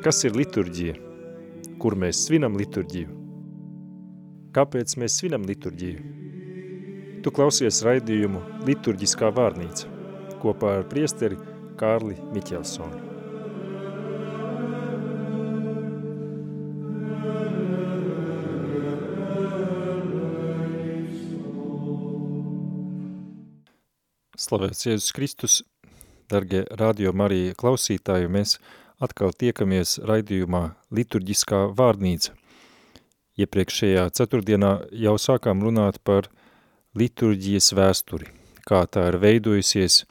Kas ir liturģija? Kur mēs svinam liturģiju? Kāpēc mēs svinam liturģiju? Tu klausies raidījumu Liturģiskā vārnīca kopā ar priesteri Kārli Miķelsonu. Slavēts Jēzus Kristus, dargie radio Marija klausītāji, mēs atkal tiekamies raidījumā liturģiskā vārnīca. Iepriekšējā ceturtdienā jau sākām runāt par liturģijas vēsturi, kā tā ir veidojusies,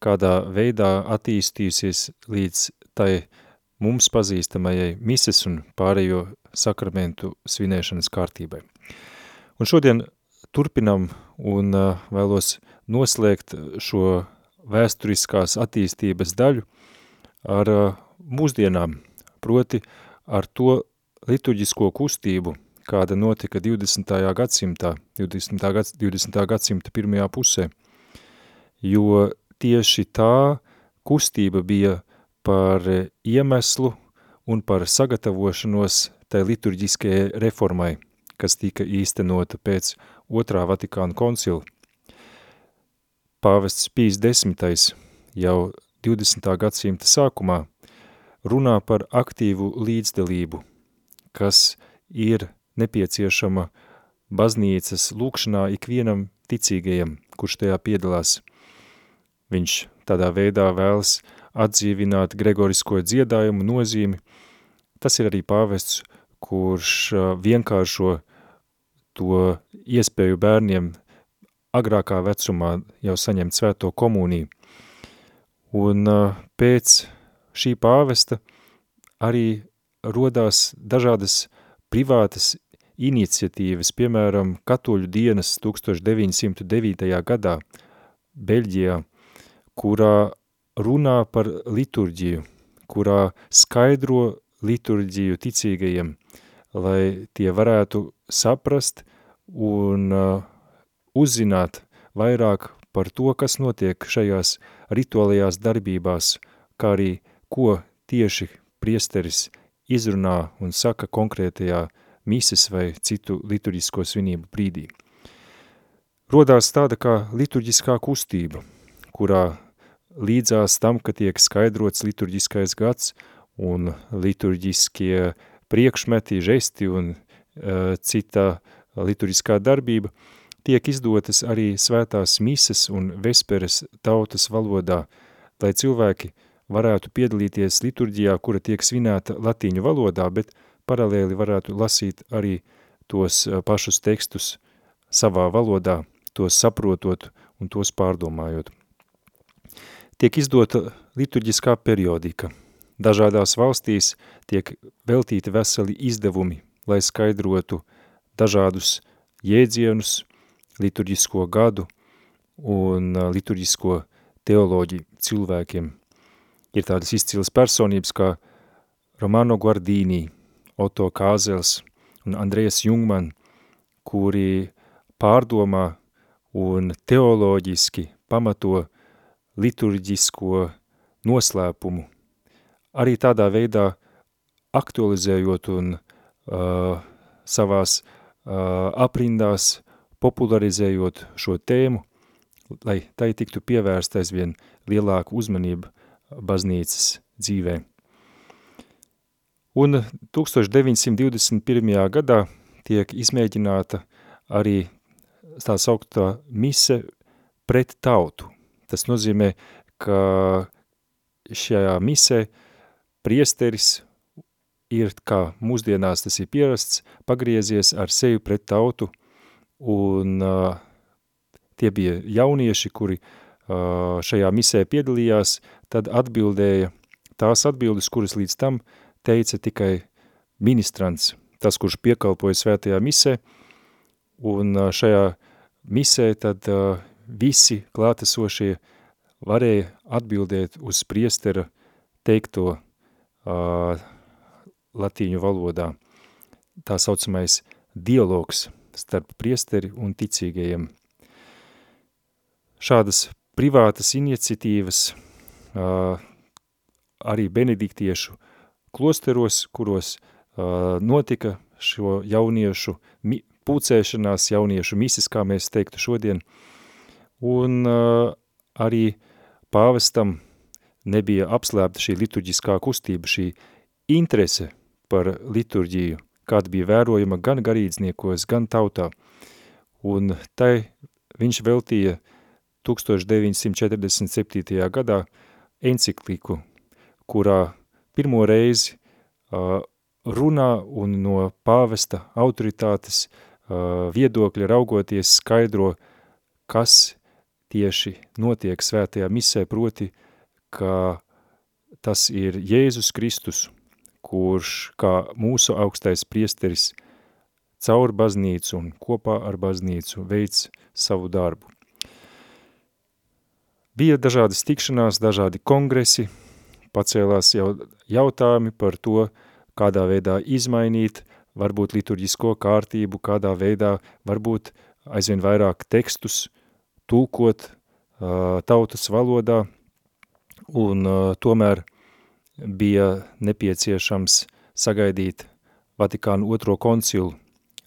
kādā veidā attīstījusies līdz tai mums pazīstamajai mises un pārējo sakramentu svinēšanas kārtībai. Un šodien turpinam un uh, vēlos noslēgt šo vēsturiskās attīstības daļu ar uh, mūsdienām, proti ar to liturģisko kustību, kāda notika 20. gadsimtā, 20. Gads, 20. gadsimta pirmajā pusē, jo tieši tā kustība bija par iemeslu un par sagatavošanos tai liturģiskajai reformai, kas tika īstenota pēc otrā Vatikāna koncila. Pāvests Pīs desmitais jau 20. gadsimta sākumā runā par aktīvu līdzdalību, kas ir nepieciešama baznīcas lūkšanā ikvienam ticīgajam, kurš tajā piedalās. Viņš tādā veidā vēlas atdzīvināt gregorisko dziedājumu nozīmi. Tas ir arī pāvests, kurš vienkāršo to iespēju bērniem agrākā vecumā jau saņemt svēto komuniju. Un pēc šī pāvesta arī rodās dažādas privātas iniciatīvas, piemēram, katoļu dienas 1909. gadā Beļģijā, kurā runā par liturģiju, kurā skaidro liturģiju ticīgajiem, lai tie varētu saprast un uh, uzzināt vairāk par to, kas notiek šajās rituālajās darbībās, kā arī ko tieši priesteris izrunā un saka konkrētajā mises vai citu liturģisko svinību brīdī. Rodās tāda kā liturģiskā kustība, kurā līdzās tam, ka tiek skaidrots liturģiskais gads un liturģiskie priekšmeti, žesti un uh, cita liturģiskā darbība, tiek izdotas arī svētās mises un vesperes tautas valodā, lai cilvēki uh, varētu piedalīties liturģijā, kura tiek svinēta latīņu valodā, bet paralēli varētu lasīt arī tos eh, pašus tekstus savā valodā, tos saprotot un tos pārdomājot. Tiek izdota liturģiskā periodika. Dažādās valstīs tiek veltīti veseli izdevumi, lai skaidrotu dažādus jēdzienus, liturģisko gadu un eh, liturģisko teoloģiju cilvēkiem – ir tādas izcīlas personības kā Romano Guardini, Otto Kāzels un Andrejas Jungman, kuri pārdomā un teoloģiski pamato liturģisko noslēpumu, arī tādā veidā aktualizējot un uh, savās uh, aprindās popularizējot šo tēmu, lai tai tiktu pievērsta aizvien lielāku uzmanību baznīcas dzīvē. Un 1921. gadā tiek izmēģināta arī tā sauktā mise pret tautu. Tas nozīmē, ka šajā misē priesteris ir, kā mūsdienās tas ir pierasts, pagriezies ar seju pret tautu, un uh, tie bija jaunieši, kuri uh, šajā misē piedalījās, tad atbildēja tās atbildes, kuras līdz tam teica tikai ministrants, tas, kurš piekalpoja svētajā misē, un šajā misē tad visi klātesošie varēja atbildēt uz priestera teikto uh, latīņu valodā. Tā saucamais dialogs starp priesteri un ticīgajiem. Šādas privātas iniciatīvas arī benediktiešu klosteros, kuros notika šo jauniešu pūcēšanās, jauniešu misis, kā mēs teiktu šodien, un arī pāvestam nebija apslēpta šī liturģiskā kustība, šī interese par liturģiju, kāda bija vērojama gan garīdzniekos, gan tautā. Un tai viņš veltīja 1947. gadā encikliku, kurā pirmo reizi uh, runā un no pāvesta autoritātes uh, viedokļa raugoties skaidro, kas tieši notiek svētajā misē, proti, ka tas ir Jēzus Kristus, kurš kā mūsu augstais priesteris caur baznīcu un kopā ar baznīcu veids savu darbu. Bija dažādas tikšanās, dažādi kongresi, pacēlās jau jautājumi par to, kādā veidā izmainīt varbūt liturģisko kārtību, kādā veidā varbūt aizvien vairāk tekstus tulkot uh, tautas valodā, un uh, tomēr bija nepieciešams sagaidīt Vatikānu otro koncilu,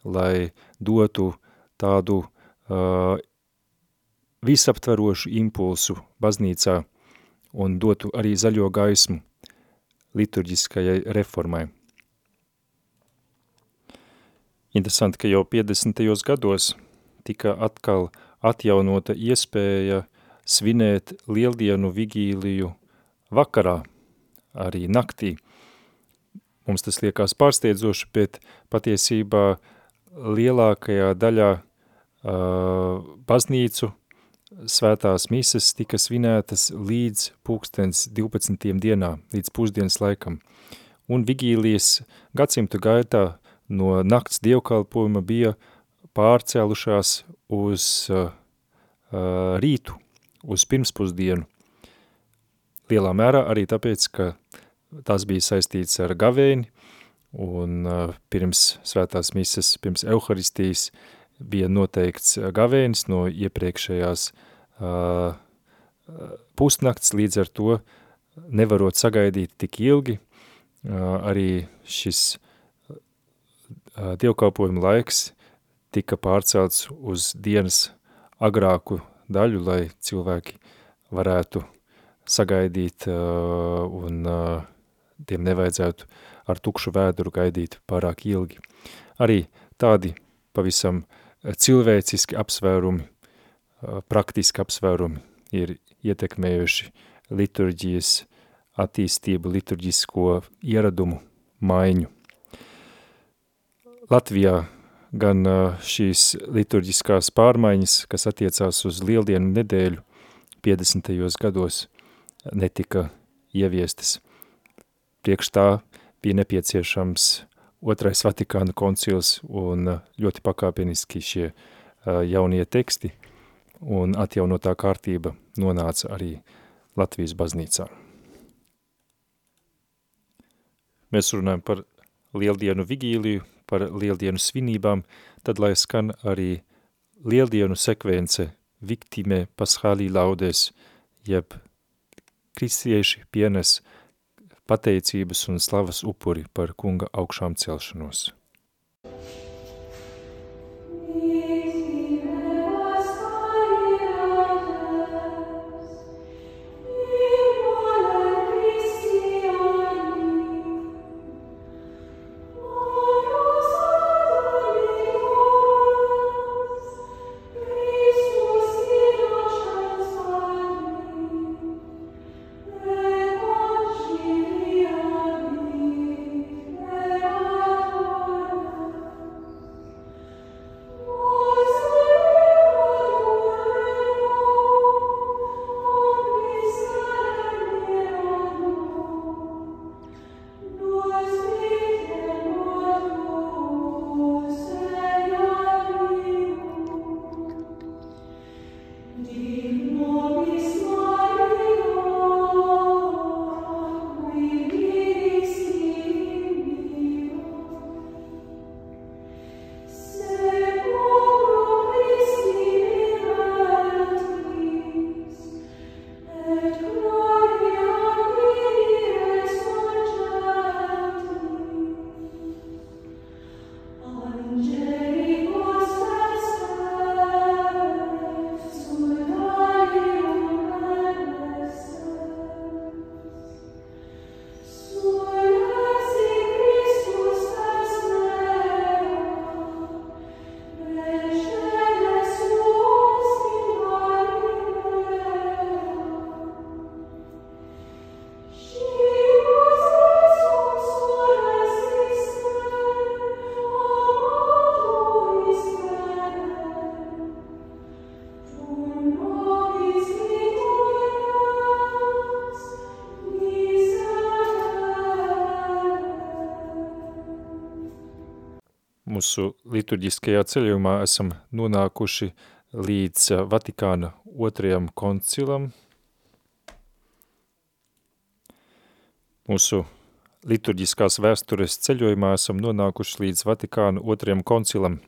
lai dotu tādu uh, visaptverošu impulsu baznīcā un dotu arī zaļo gaismu liturģiskajai reformai. Interesanti, ka jau 50. gados tika atkal atjaunota iespēja svinēt lieldienu vigīliju vakarā, arī naktī. Mums tas liekas pārsteidzoši, bet patiesībā lielākajā daļā uh, baznīcu svētās mises tika svinētas līdz pūkstens 12. dienā, līdz pusdienas laikam. Un vigīlijas gadsimtu gaitā no nakts dievkalpojuma bija pārcēlušās uz uh, uh, rītu, uz pirmspusdienu. Lielā mērā arī tāpēc, ka tas bija saistīts ar gavēni, un uh, pirms svētās mises, pirms euharistijas bija noteikts gavēnis no iepriekšējās uh, pusnakts, līdz ar to nevarot sagaidīt tik ilgi, uh, arī šis uh, dievkalpojuma laiks tika pārcelts uz dienas agrāku daļu, lai cilvēki varētu sagaidīt uh, un uh, tiem nevajadzētu ar tukšu vēduru gaidīt pārāk ilgi. Arī tādi pavisam cilvēciski apsvērumi, praktiski apsvērumi ir ietekmējuši liturģijas attīstību, liturģisko ieradumu maiņu. Latvijā gan šīs liturģiskās pārmaiņas, kas attiecās uz lieldienu nedēļu 50. gados, netika ieviestas. Priekš tā bija nepieciešams otrais Vatikāna koncils un ļoti pakāpeniski šie jaunie teksti un atjaunotā kārtība nonāca arī Latvijas baznīcā. Mēs runājam par lieldienu vigīliju, par lieldienu svinībām, tad lai skan arī lieldienu sekvence Victime Paschālī laudēs, jeb kristieši pienes pateicības un slavas upuri par kunga augšām celšanos. Mūsu liturģiskajā ceļojumā esam nonākuši līdz Vatikāna otrajam koncilam. Mūsu liturģiskās vēstures ceļojumā esam nonākuši līdz Vatikāna otrajam koncilam,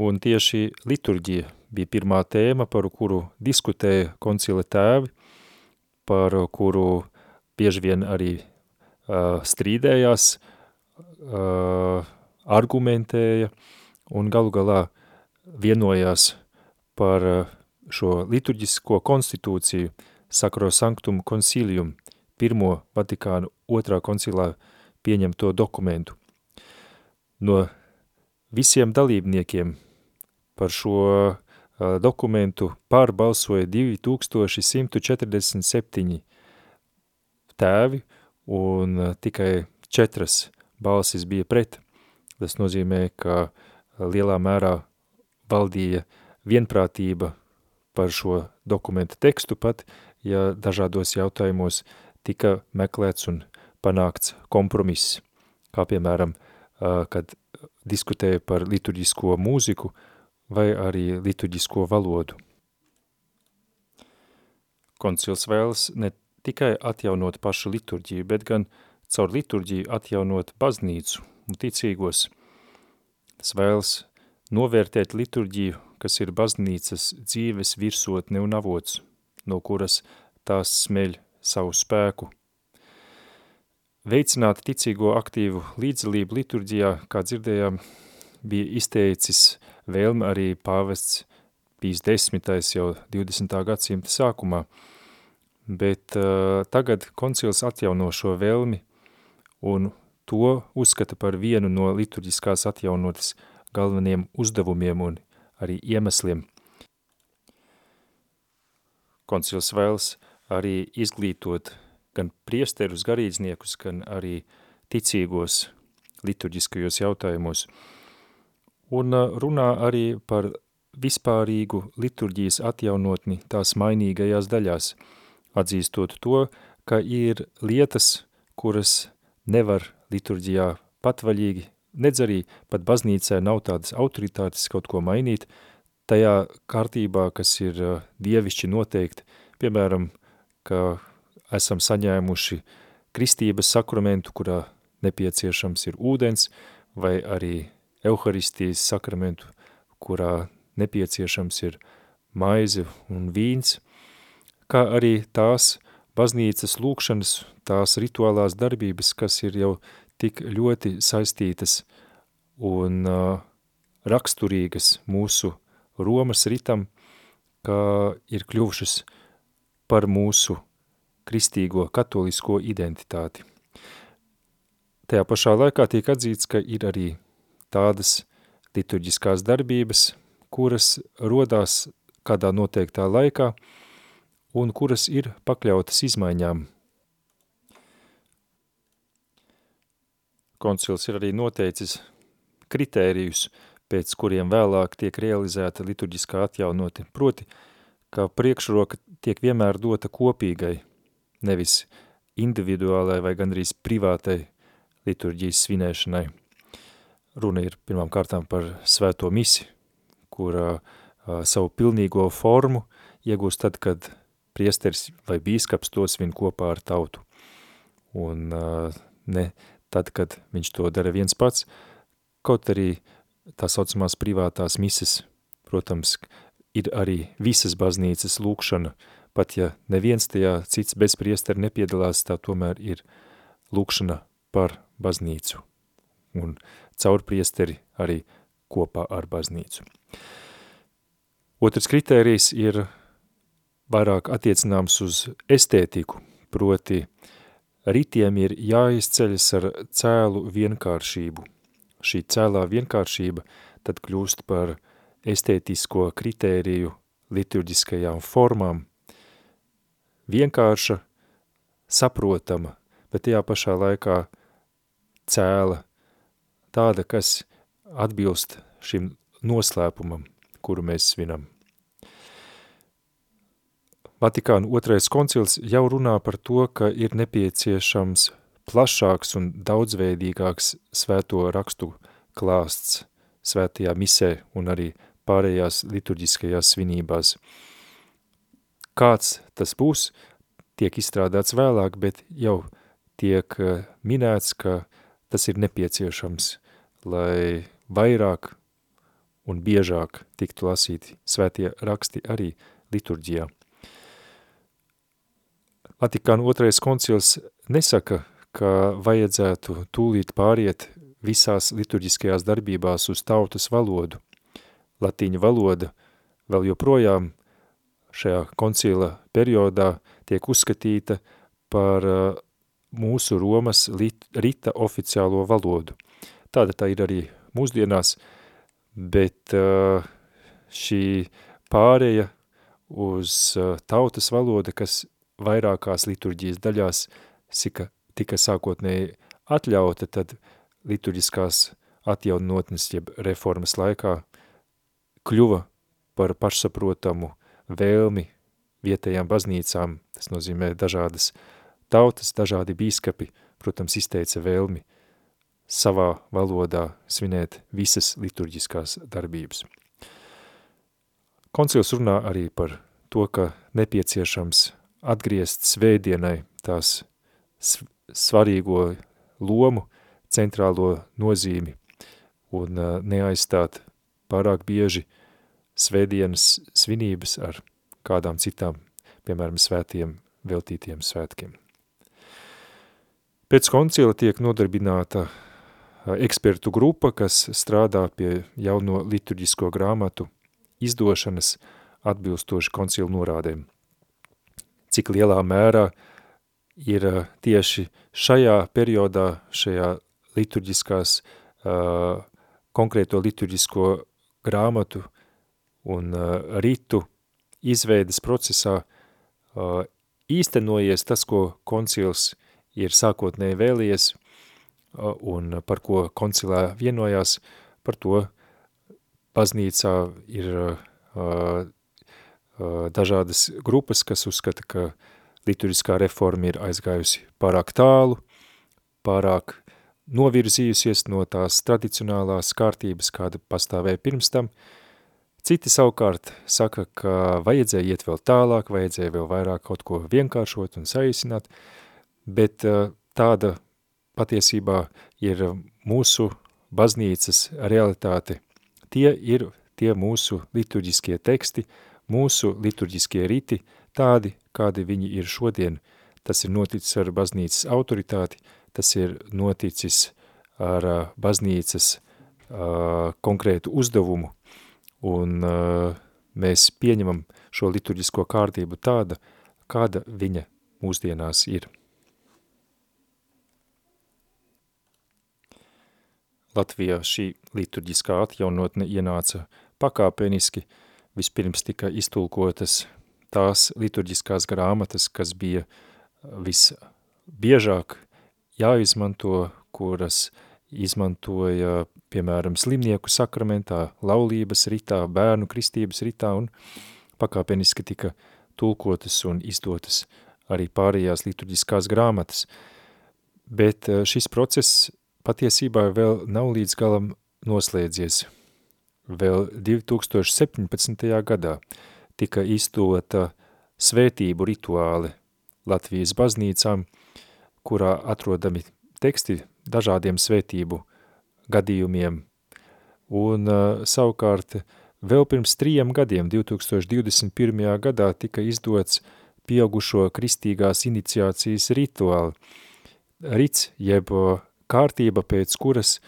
un tieši liturģija bija pirmā tēma, par kuru diskutēja koncila tēvi, par kuru bieži vien arī uh, strīdējās, uh, argumentēja un galu galā vienojās par uh, šo liturģisko konstitūciju Sakro Sanctum Concilium – pirmo Vatikānu otrā koncilā pieņemto dokumentu. No visiem dalībniekiem par šo uh, dokumentu pārbalsoja 2147 tēvi un uh, tikai četras balsis bija pret. Tas nozīmē, ka lielā mērā valdīja vienprātība par šo dokumentu tekstu pat, ja dažādos jautājumos tika meklēts un panākts kompromiss, kā piemēram, kad diskutēja par liturģisko mūziku vai arī liturģisko valodu. Koncils vēlas ne tikai atjaunot pašu liturģiju, bet gan caur liturģiju atjaunot baznīcu un ticīgos. Tas vēlas novērtēt liturģiju, kas ir baznīcas dzīves virsotne un avots, no kuras tās smeļ savu spēku. Veicināt ticīgo aktīvu līdzdalību liturģijā, kā dzirdējām, bija izteicis vēlme arī pāvests bijis desmitais jau 20. gadsimta sākumā, bet uh, tagad koncils atjauno šo vēlmi un to uzskata par vienu no liturģiskās atjaunotas galveniem uzdevumiem un arī iemesliem. Koncils vēlas arī izglītot gan priesterus, garīdzniekus, gan arī ticīgos liturģiskajos jautājumos. Un runā arī par vispārīgu liturģijas atjaunotni tās mainīgajās daļās, atzīstot to, ka ir lietas, kuras nevar liturģijā patvaļīgi, nedz arī pat baznīcē nav tādas autoritātes kaut ko mainīt, tajā kārtībā, kas ir dievišķi noteikti, piemēram, ka esam saņēmuši kristības sakramentu, kurā nepieciešams ir ūdens, vai arī euharistijas sakramentu, kurā nepieciešams ir maize un vīns, kā arī tās baznīcas lūkšanas, tās rituālās darbības, kas ir jau tik ļoti saistītas un uh, raksturīgas mūsu Romas ritam, kā ir kļuvušas par mūsu kristīgo katolisko identitāti. Tajā pašā laikā tiek atzīts, ka ir arī tādas liturģiskās darbības, kuras rodās kādā noteiktā laikā un kuras ir pakļautas izmaiņām. Koncils ir arī noteicis kritērijus, pēc kuriem vēlāk tiek realizēta liturģiskā atjaunoti, proti – ka priekšroka tiek vienmēr dota kopīgai, nevis individuālai vai gandrīz privātai liturģijas svinēšanai. Runa ir pirmām kārtām par svēto misi, kura a, savu pilnīgo formu iegūst tad, kad priesteris vai bīskaps to svin kopā ar tautu. Un ne tad, kad viņš to dara viens pats, kaut arī tā saucamās privātās mises, protams, ir arī visas baznīcas lūkšana, pat ja neviens tajā cits bez priesteri nepiedalās, tā tomēr ir lūkšana par baznīcu un caur priesteri arī kopā ar baznīcu. Otrs kritērijs ir vairāk attiecināms uz estētiku, proti ritiem ir jāizceļas ar cēlu vienkāršību. Šī cēlā vienkāršība tad kļūst par estētisko kritēriju liturģiskajām formām, vienkārša, saprotama, bet tajā pašā laikā cēla, tāda, kas atbilst šim noslēpumam, kuru mēs svinam. Vatikāna otrais koncils jau runā par to, ka ir nepieciešams plašāks un daudzveidīgāks svēto rakstu klāsts svētajā misē un arī pārējās liturģiskajās svinībās. Kāds tas būs, tiek izstrādāts vēlāk, bet jau tiek eh, minēts, ka tas ir nepieciešams, lai vairāk un biežāk tiktu lasīti svētie raksti arī liturģijā. Vatikāna otrais koncils nesaka, ka vajadzētu tūlīt pāriet visās liturģiskajās darbībās uz tautas valodu. Latīņa valoda vēl joprojām šajā koncila periodā tiek uzskatīta par uh, mūsu Romas rita oficiālo valodu. Tāda tā ir arī mūsdienās, bet uh, šī pāreja uz uh, tautas valoda, kas vairākās liturģijas daļās sika, tika sākotnēji atļauta, tad liturģiskās atjaunotnes jeb reformas laikā kļuva par pašsaprotamu vēlmi vietējām baznīcām, tas nozīmē dažādas tautas, dažādi bīskapi, protams, izteica vēlmi savā valodā svinēt visas liturģiskās darbības. Koncils runā arī par to, ka nepieciešams atgriezt svētdienai tās svarīgo lomu, centrālo nozīmi un neaizstāt pārāk bieži svētdienas svinības ar kādām citām, piemēram, svētiem veltītiem svētkiem. Pēc koncila tiek nodarbināta ekspertu grupa, kas strādā pie jauno liturģisko grāmatu izdošanas atbilstoši koncila norādēm. Cik lielā mērā ir tieši šajā periodā, šajā liturģiskās, uh, konkrēto liturģisko grāmatu un uh, ritu izveidas procesā uh, īstenojies tas, ko koncils ir sākotnēji vēlies uh, un par ko koncilā vienojās, par to baznīcā ir uh, uh, dažādas grupas, kas uzskata, ka liturģiskā reforma ir aizgājusi pārāk tālu, pārāk novirzījusies no tās tradicionālās kārtības, kāda pastāvēja pirms tam. Citi savukārt saka, ka vajadzēja iet vēl tālāk, vajadzēja vēl vairāk kaut ko vienkāršot un saīsināt, bet eh, tāda patiesībā ir mūsu baznīcas realitāte. Tie ir tie mūsu liturģiskie teksti, mūsu liturģiskie riti, tādi, kādi viņi ir šodien. Tas ir noticis ar baznīcas autoritāti, tas ir noticis ar baznīcas konkrētu uzdevumu, un mēs pieņemam šo liturģisko kārtību tāda, kāda viņa mūsdienās ir. Latvijā šī liturģiskā atjaunotne ienāca pakāpeniski, vispirms tika iztulkotas tās liturģiskās grāmatas, kas bija visbiežāk jāizmanto, kuras izmantoja, piemēram, slimnieku sakramentā, laulības ritā, bērnu kristības ritā un pakāpeniski tika tulkotas un izdotas arī pārējās liturģiskās grāmatas. Bet eh, šis process patiesībā vēl nav līdz galam noslēdzies. Vēl 2017. gadā tika izdota svētību rituāli Latvijas baznīcām, kurā atrodami teksti dažādiem svētību gadījumiem. Un savukārt vēl pirms trījiem gadiem, 2021. gadā, tika izdots pieaugušo kristīgās iniciācijas rituāli. Rits, jeb kārtība, pēc kuras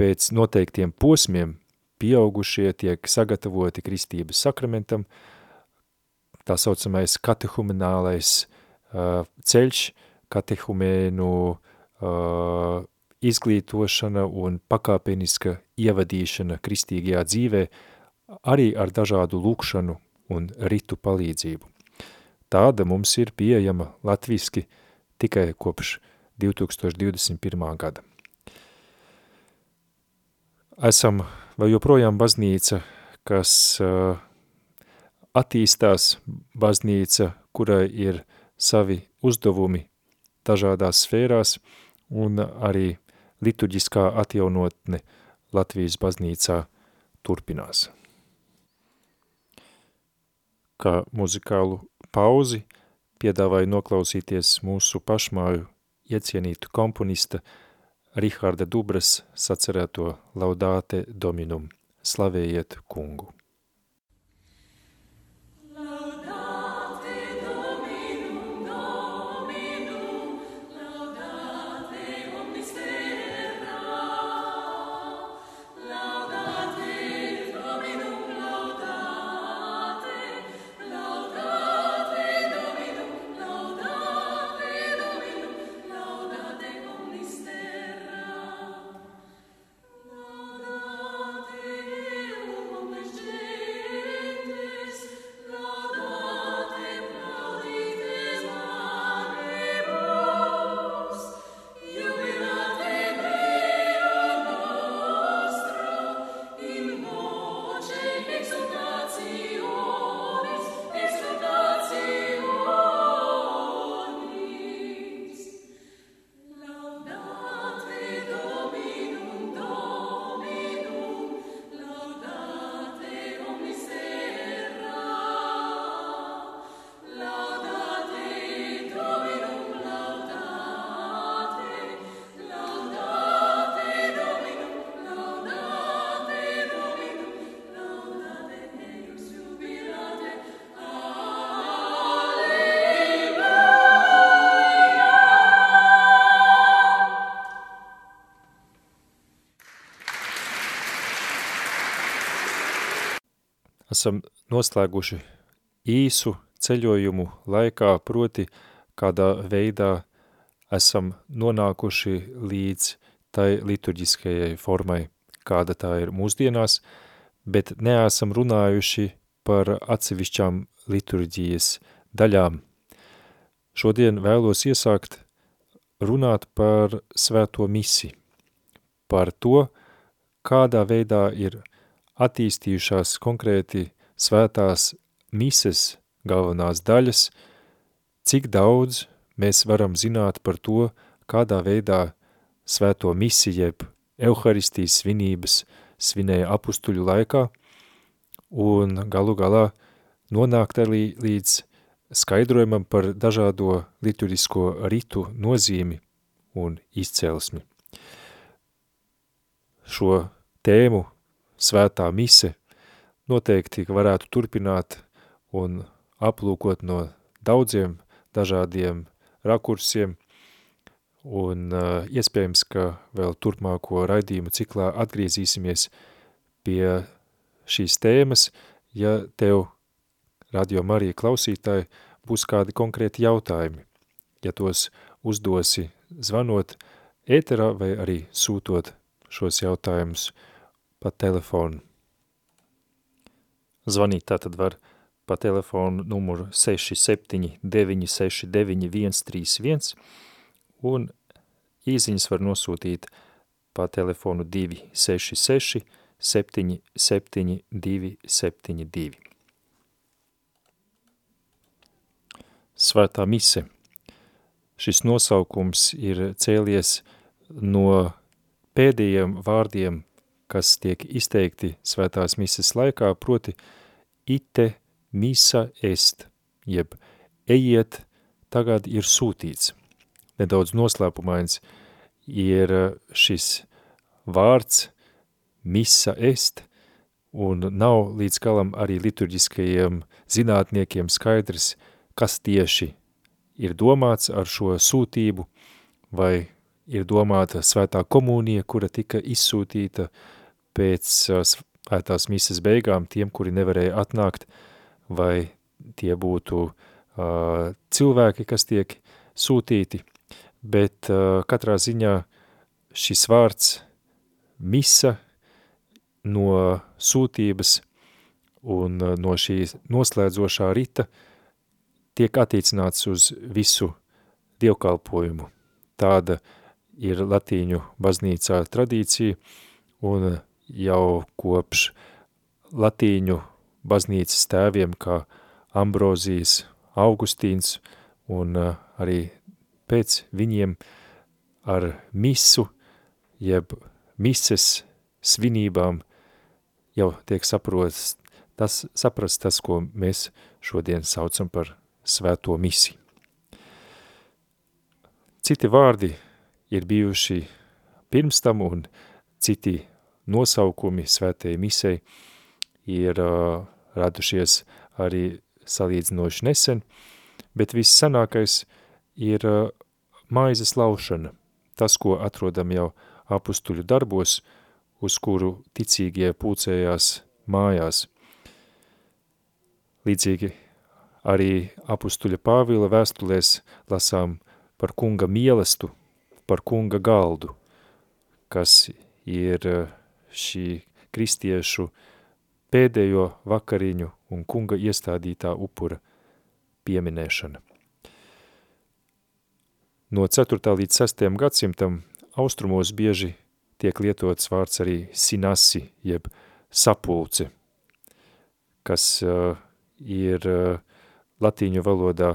pēc noteiktiem posmiem pieaugušie tiek sagatavoti kristības sakramentam, tā saucamais katehuminālais uh, ceļš, katehumēnu uh, izglītošana un pakāpeniska ievadīšana kristīgajā dzīvē arī ar dažādu lūkšanu un ritu palīdzību. Tāda mums ir pieejama latviski tikai kopš 2021. gada. Esam vēl joprojām baznīca, kas attīstās baznīca, kurai ir savi uzdevumi dažādās sfērās un arī liturģiskā atjaunotne Latvijas baznīcā turpinās. Kā muzikālu pauzi piedāvāju noklausīties mūsu pašmāju iecienītu komponista Riharda Dubras sacerēto Laudāte Dominum – slavējiet kungu. Esam noslēguši īsu ceļojumu laikā, proti kādā veidā esam nonākuši līdz tai liturģiskajai formai, kāda tā ir mūsdienās, bet neesam runājuši par atsevišķām liturģijas daļām. Šodien vēlos iesākt runāt par svēto misi, par to, kādā veidā ir attīstījušās konkrēti svētās mises galvenās daļas, cik daudz mēs varam zināt par to, kādā veidā svēto misi jeb Euharistijas svinības svinēja apustuļu laikā, un galu galā nonākt arī līdz skaidrojumam par dažādo liturgisko ritu nozīmi un izcelsmi. Šo tēmu svētā mise noteikti varētu turpināt un aplūkot no daudziem dažādiem rakursiem, un uh, iespējams, ka vēl turpmāko raidījumu ciklā atgriezīsimies pie šīs tēmas, ja tev, radio Marija klausītāji, būs kādi konkrēti jautājumi, ja tos uzdosi zvanot ēterā vai arī sūtot šos jautājumus pa telefonu. Zvanīt tātad var pa telefonu numuru 67 969 131 un īziņas var nosūtīt pa telefonu 266 77 272. Svētā mise. Šis nosaukums ir cēlies no pēdējiem vārdiem kas tiek izteikti svētās mises laikā, proti ite misa est, jeb ejiet, tagad ir sūtīts. Nedaudz noslēpumains ir šis vārds misa est, un nav līdz galam arī liturģiskajiem zinātniekiem skaidrs, kas tieši ir domāts ar šo sūtību, vai ir domāta svētā komunija, kura tika izsūtīta uh, pēc svētās mises beigām tiem, kuri nevarēja atnākt, vai tie būtu uh, cilvēki, kas tiek sūtīti, bet uh, katrā ziņā šis vārds misa no sūtības un no šī noslēdzošā rita tiek attiecināts uz visu dievkalpojumu. Tāda ir latīņu baznīcā tradīcija, un jau kopš latīņu baznīcas tēviem kā Ambrozijas, Augustīns un uh, arī pēc viņiem ar misu, jeb mises svinībām jau tiek saprots tas, saprast tas, ko mēs šodien saucam par svēto misiju. Citi vārdi ir bijuši pirms tam un citi nosaukumi svētajai misei ir uh, radušies arī salīdzinoši nesen, bet viss senākais ir uh, maizes laušana, tas, ko atrodam jau apustuļu darbos, uz kuru ticīgie pūcējās mājās. Līdzīgi arī apustuļa Pāvila vēstulēs lasām par kunga mielestu, par kunga galdu, kas ir uh, šī kristiešu pēdējo vakariņu un kunga iestādītā upura pieminēšana. No 4. līdz 6. gadsimtam austrumos bieži tiek lietots vārds arī sinasi, jeb sapulce, kas uh, ir uh, latīņu valodā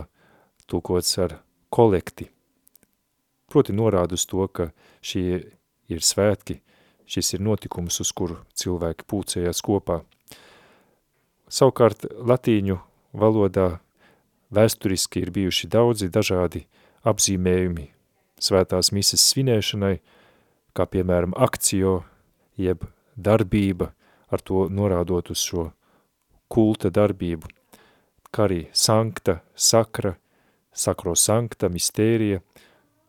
tulkots ar kolekti. Proti norāda uz to, ka šie ir svētki, šis ir notikums, uz kuru cilvēki pūcējās kopā. Savukārt latīņu valodā vēsturiski ir bijuši daudzi dažādi apzīmējumi svētās mises svinēšanai, kā piemēram akcio, jeb darbība, ar to norādot uz šo kulta darbību, kā arī sankta, sakra, sakro sankta, mistērija,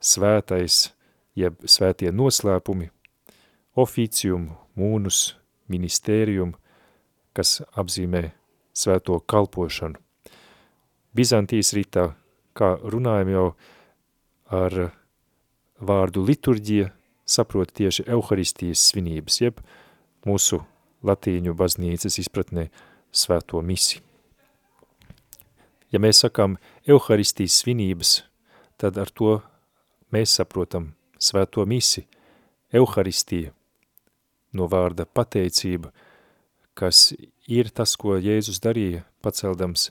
svētais, jeb svētie noslēpumi, oficium, mūnus, ministērium, kas apzīmē svēto kalpošanu. Bizantijas ritā, kā runājam jau ar vārdu liturģija, saprot tieši euharistijas svinības, jeb mūsu latīņu baznīcas izpratnē svēto misi. Ja mēs sakām euharistijas svinības, tad ar to mēs saprotam svēto misi, euharistija, no vārda pateicība, kas ir tas, ko Jēzus darīja, paceldams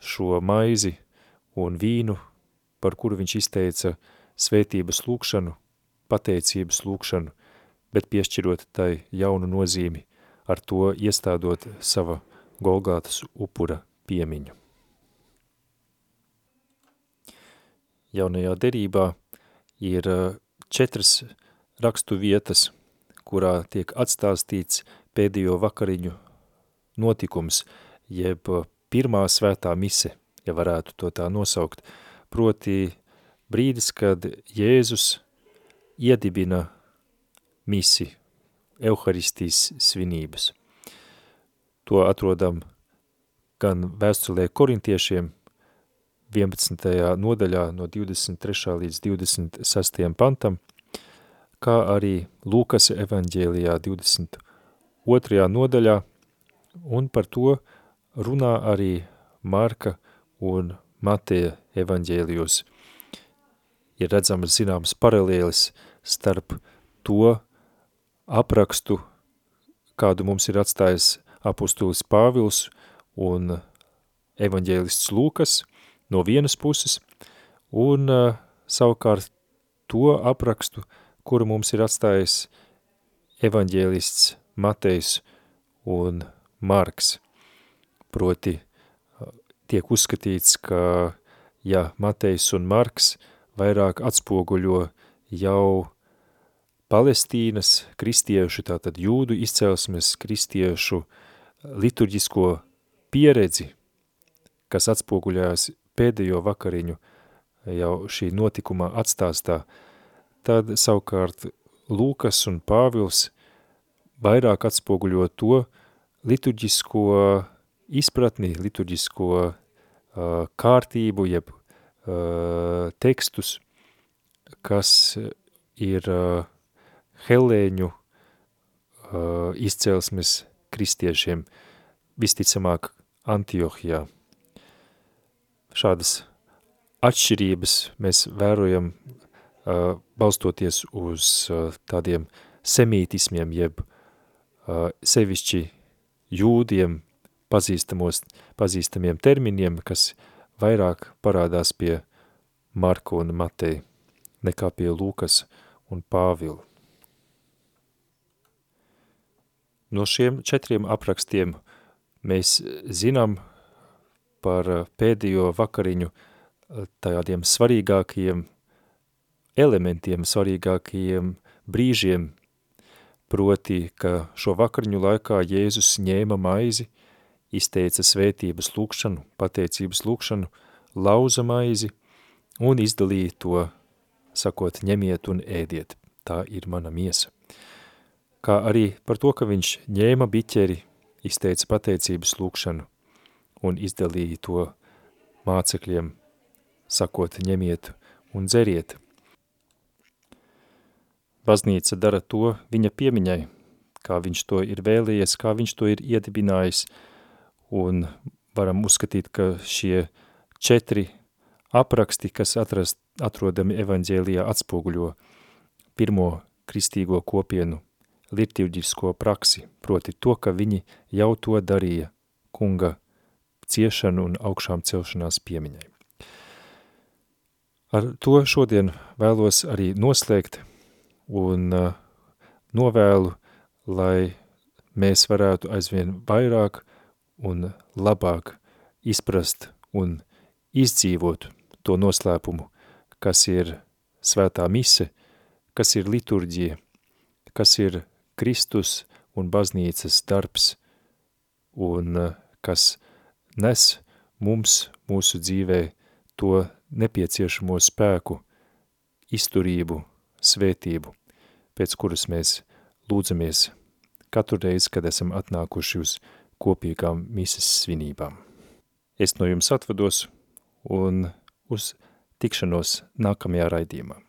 šo maizi un vīnu, par kuru viņš izteica svētības lūkšanu, pateicības lūkšanu, bet piešķirot tai jaunu nozīmi, ar to iestādot sava Golgātas upura piemiņu. Jaunajā derībā ir uh, četras rakstu vietas, kurā tiek atstāstīts pēdējo vakariņu notikums, jeb pirmā svētā mise, ja varētu to tā nosaukt, proti brīdis, kad Jēzus iedibina misi, Euharistijas svinības. To atrodam gan vēstulē korintiešiem 11. nodaļā no 23. līdz 26. pantam, kā arī Lūkas evaņģēlijā 22. nodaļā, un par to runā arī Marka un Mateja evaņģēlijos. Ir redzams zināms paralēlis starp to aprakstu, kādu mums ir atstājis apustulis Pāvils un evaņģēlists Lūkas no vienas puses, un uh, savukārt to aprakstu, kuru mums ir atstājis evaņģēlists Matejs un Marks. Proti tiek uzskatīts, ka ja Matejs un Marks vairāk atspoguļo jau Palestīnas kristiešu, tātad jūdu izcelsmes kristiešu liturģisko pieredzi, kas atspoguļās pēdējo vakariņu jau šī notikumā atstāstā, tad savukārt Lūkas un Pāvils vairāk atspoguļo to liturģisko izpratni, liturģisko uh, kārtību, jeb uh, tekstus, kas ir uh, helēņu uh, izcelsmes kristiešiem, visticamāk Antiohijā. Šādas atšķirības mēs vērojam balstoties uz uh, tādiem semītismiem, jeb uh, sevišķi jūdiem pazīstamiem terminiem, kas vairāk parādās pie Marka un Mateja nekā pie Lūkas un Pāvila. no šiem četriem aprakstiem mēs zinām par pēdējo vakariņu tādiem svarīgākajiem elementiem, svarīgākajiem brīžiem, proti, ka šo vakariņu laikā Jēzus ņēma maizi, izteica svētības lūkšanu, pateicības lūkšanu, lauza maizi un izdalīja to, sakot, ņemiet un ēdiet, tā ir mana miesa. Kā arī par to, ka viņš ņēma biķeri, izteica pateicības lūkšanu un izdalīja to mācekļiem, sakot, ņemiet un dzeriet. Baznīca dara to viņa piemiņai, kā viņš to ir vēlējies, kā viņš to ir iedibinājis, un varam uzskatīt, ka šie četri apraksti, kas atrast, atrodami evaņģēlijā atspoguļo pirmo kristīgo kopienu liturģisko praksi, proti to, ka viņi jau to darīja kunga ciešanu un augšām celšanās piemiņai. Ar to šodien vēlos arī noslēgt un uh, novēlu, lai mēs varētu aizvien vairāk un labāk izprast un izdzīvot to noslēpumu, kas ir svētā mise, kas ir liturģija, kas ir Kristus un baznīcas darbs, un uh, kas nes mums mūsu dzīvē to nepieciešamo spēku, izturību, svētību, pēc kuras mēs lūdzamies katru reizi, kad esam atnākuši uz kopīgām mises svinībām. Es no jums atvados un uz tikšanos nākamajā raidījumā.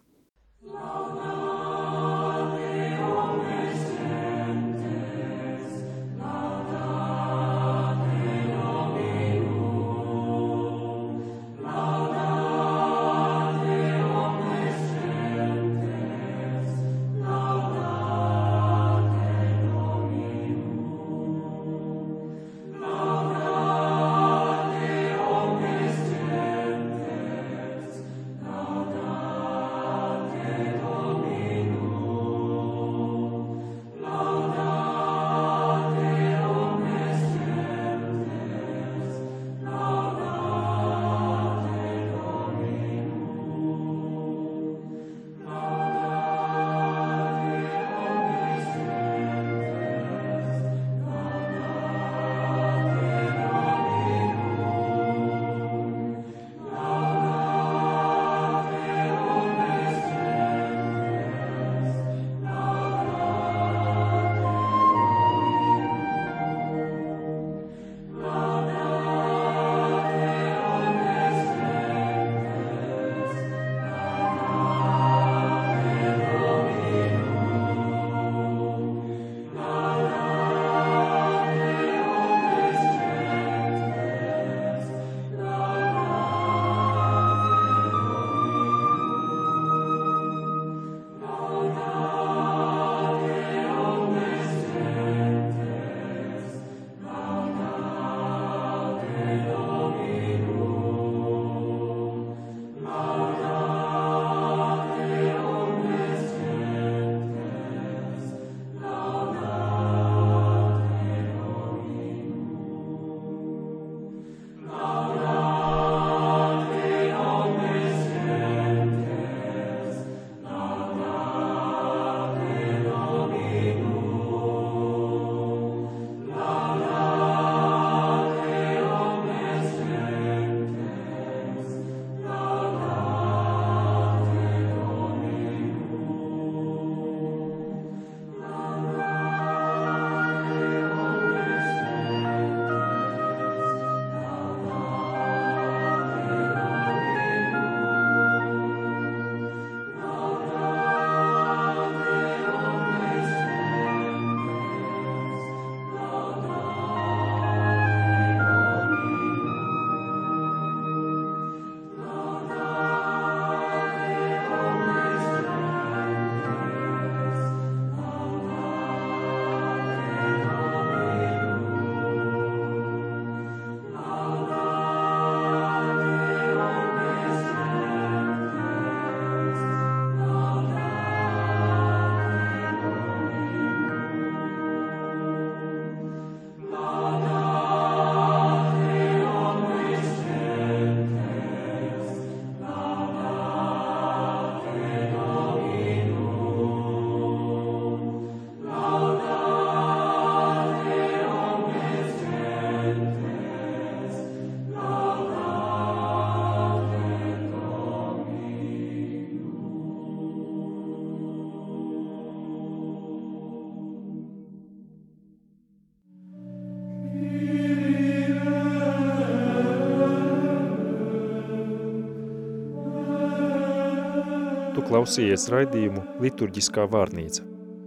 Klausījies raidījumu Liturģiskā vārnīca,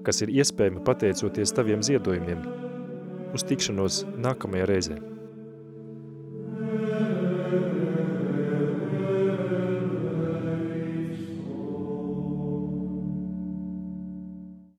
kas ir iespējama pateicoties taviem ziedojumiem. Uz tikšanos nākamajā reizē.